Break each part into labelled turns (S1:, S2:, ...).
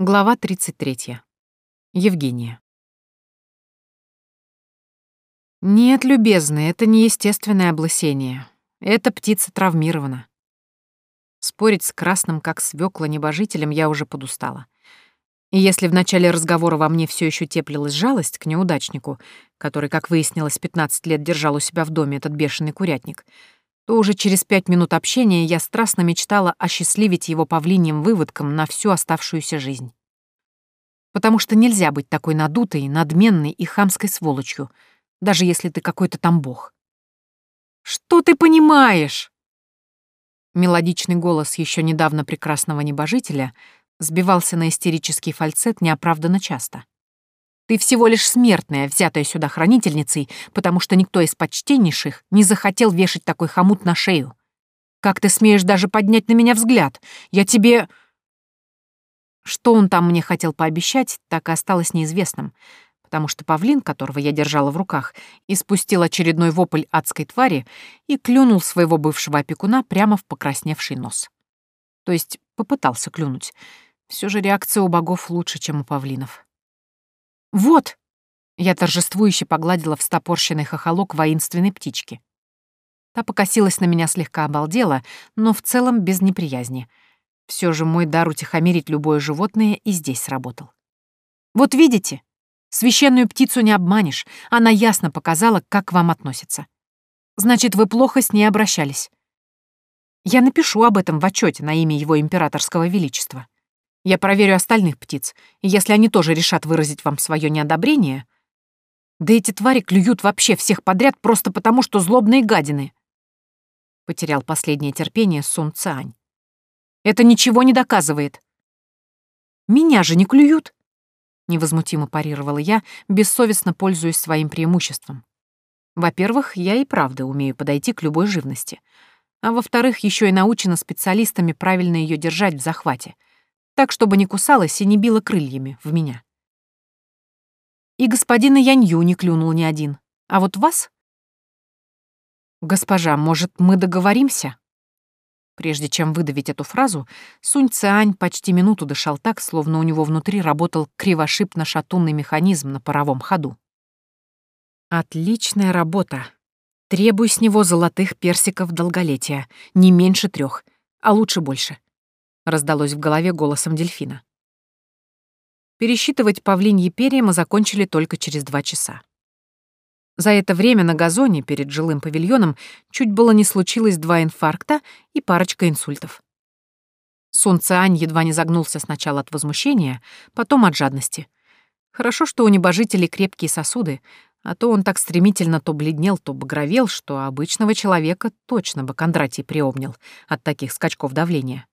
S1: Глава 33. Евгения. Нет, любезный, это не естественное облысение. Эта птица травмирована. Спорить с красным, как свекла небожителем, я уже подустала. И если в начале разговора во мне все еще теплилась жалость к неудачнику, который, как выяснилось, 15 лет держал у себя в доме этот бешеный курятник, то уже через пять минут общения я страстно мечтала осчастливить его павлиньим выводком на всю оставшуюся жизнь. Потому что нельзя быть такой надутой, надменной и хамской сволочью, даже если ты какой-то там бог. «Что ты понимаешь?» Мелодичный голос еще недавно прекрасного небожителя сбивался на истерический фальцет неоправданно часто. Ты всего лишь смертная, взятая сюда хранительницей, потому что никто из почтеннейших не захотел вешать такой хомут на шею. Как ты смеешь даже поднять на меня взгляд? Я тебе...» Что он там мне хотел пообещать, так и осталось неизвестным, потому что павлин, которого я держала в руках, испустил очередной вопль адской твари и клюнул своего бывшего опекуна прямо в покрасневший нос. То есть попытался клюнуть. Все же реакция у богов лучше, чем у павлинов. «Вот!» — я торжествующе погладила встопорщенный хохолок воинственной птички. Та покосилась на меня слегка обалдела, но в целом без неприязни. Все же мой дар утихомирить любое животное и здесь сработал. «Вот видите? Священную птицу не обманешь. Она ясно показала, как к вам относится. Значит, вы плохо с ней обращались. Я напишу об этом в отчете на имя его императорского величества. Я проверю остальных птиц, и если они тоже решат выразить вам свое неодобрение... Да эти твари клюют вообще всех подряд просто потому, что злобные гадины. Потерял последнее терпение Сун Цань. Это ничего не доказывает. Меня же не клюют. Невозмутимо парировала я, бессовестно пользуясь своим преимуществом. Во-первых, я и правда умею подойти к любой живности. А во-вторых, еще и научена специалистами правильно ее держать в захвате — так, чтобы не кусалась и не била крыльями в меня. И господина Янью не клюнул ни один. А вот вас? Госпожа, может, мы договоримся? Прежде чем выдавить эту фразу, Сунь Циань почти минуту дышал так, словно у него внутри работал кривошипно-шатунный механизм на паровом ходу. Отличная работа. Требуй с него золотых персиков долголетия, не меньше трех, а лучше больше раздалось в голове голосом дельфина. Пересчитывать павлиньи перья мы закончили только через два часа. За это время на газоне перед жилым павильоном чуть было не случилось два инфаркта и парочка инсультов. Сун Циань едва не загнулся сначала от возмущения, потом от жадности. Хорошо, что у небожителей крепкие сосуды, а то он так стремительно то бледнел, то багровел, что обычного человека точно бы Кондратий приобнял от таких скачков давления.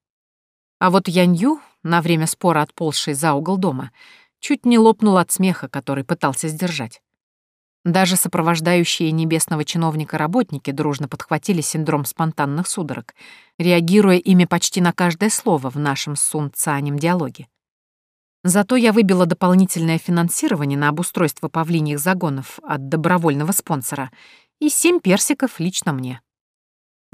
S1: А вот Янью, на время спора отползший за угол дома, чуть не лопнул от смеха, который пытался сдержать. Даже сопровождающие небесного чиновника работники дружно подхватили синдром спонтанных судорог, реагируя ими почти на каждое слово в нашем Цанем диалоге. Зато я выбила дополнительное финансирование на обустройство павлиньих загонов от добровольного спонсора и семь персиков лично мне.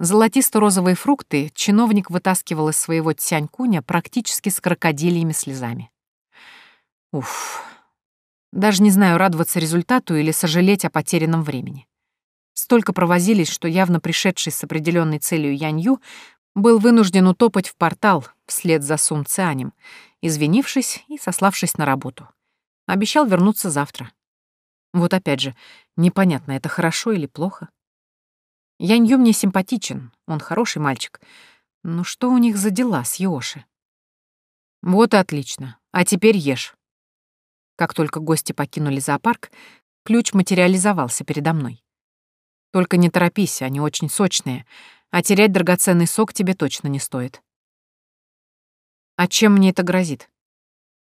S1: Золотисто-розовые фрукты чиновник вытаскивал из своего тянь-куня практически с крокодильями слезами. Уф. Даже не знаю, радоваться результату или сожалеть о потерянном времени. Столько провозились, что явно пришедший с определенной целью Янью был вынужден утопать в портал вслед за Сун Цианем, извинившись и сославшись на работу. Обещал вернуться завтра. Вот опять же, непонятно, это хорошо или плохо. Янью мне симпатичен, он хороший мальчик. Но что у них за дела с Йоши? Вот и отлично. А теперь ешь. Как только гости покинули зоопарк, ключ материализовался передо мной. Только не торопись, они очень сочные, а терять драгоценный сок тебе точно не стоит. А чем мне это грозит?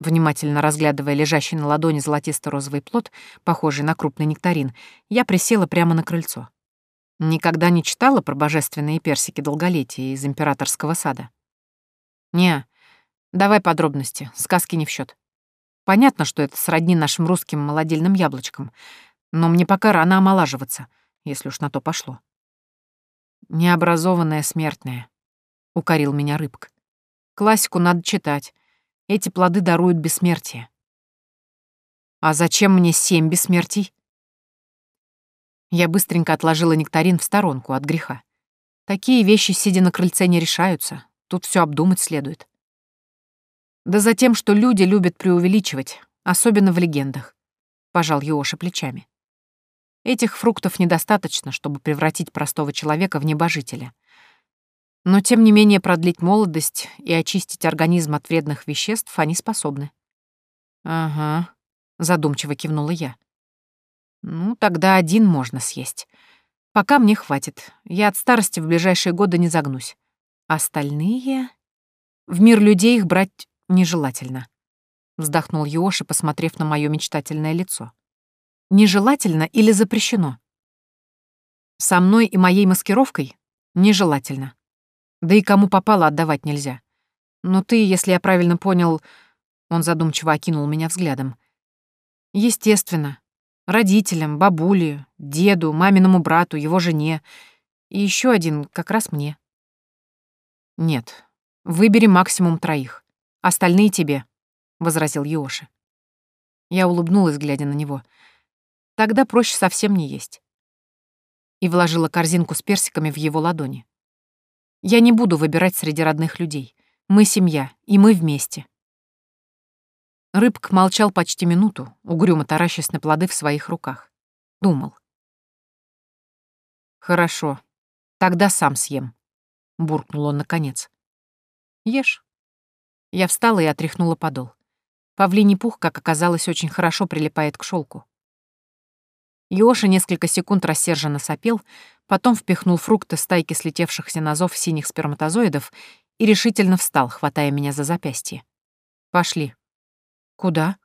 S1: Внимательно разглядывая лежащий на ладони золотисто-розовый плод, похожий на крупный нектарин, я присела прямо на крыльцо. Никогда не читала про божественные персики долголетия из императорского сада? Не, давай подробности, сказки не в счет. Понятно, что это сродни нашим русским молодильным яблочкам, но мне пока рано омолаживаться, если уж на то пошло. Необразованная смертная, укорил меня рыбка. Классику надо читать. Эти плоды даруют бессмертие. А зачем мне семь бессмертий? Я быстренько отложила нектарин в сторонку от греха. Такие вещи, сидя на крыльце, не решаются. Тут все обдумать следует. Да за тем, что люди любят преувеличивать, особенно в легендах. Пожал Йоша плечами. Этих фруктов недостаточно, чтобы превратить простого человека в небожителя. Но, тем не менее, продлить молодость и очистить организм от вредных веществ они способны. «Ага», — задумчиво кивнула я. «Ну, тогда один можно съесть. Пока мне хватит. Я от старости в ближайшие годы не загнусь. Остальные... В мир людей их брать нежелательно», — вздохнул Йоши, посмотрев на мое мечтательное лицо. «Нежелательно или запрещено?» «Со мной и моей маскировкой нежелательно. Да и кому попало отдавать нельзя. Но ты, если я правильно понял...» Он задумчиво окинул меня взглядом. «Естественно. Родителям, бабуле, деду, маминому брату, его жене. И еще один как раз мне». «Нет. Выбери максимум троих. Остальные тебе», — возразил Йоши. Я улыбнулась, глядя на него. «Тогда проще совсем не есть». И вложила корзинку с персиками в его ладони. Я не буду выбирать среди родных людей. Мы семья, и мы вместе. Рыбк молчал почти минуту, угрюмо таращась на плоды в своих руках. Думал. «Хорошо, тогда сам съем», — буркнул он наконец. «Ешь». Я встала и отряхнула подол. Павлиний пух, как оказалось, очень хорошо прилипает к шелку. Йоша несколько секунд рассерженно сопел, потом впихнул фрукты стайки слетевшихся на зов синих сперматозоидов и решительно встал, хватая меня за запястье. «Пошли». «Куда?»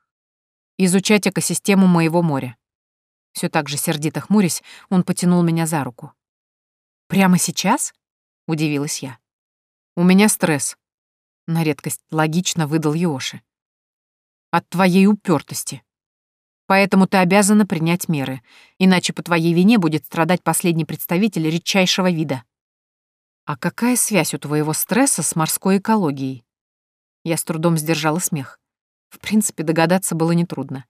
S1: «Изучать экосистему моего моря». Все так же сердито хмурясь, он потянул меня за руку. «Прямо сейчас?» — удивилась я. «У меня стресс». На редкость логично выдал Йоши. «От твоей упертости. Поэтому ты обязана принять меры, иначе по твоей вине будет страдать последний представитель редчайшего вида. А какая связь у твоего стресса с морской экологией? Я с трудом сдержала смех. В принципе, догадаться было нетрудно.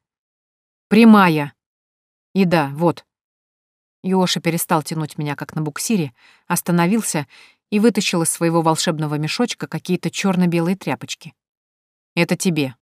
S1: Прямая. И да, вот. Йоша перестал тянуть меня, как на буксире, остановился и вытащил из своего волшебного мешочка какие-то черно белые тряпочки. Это тебе.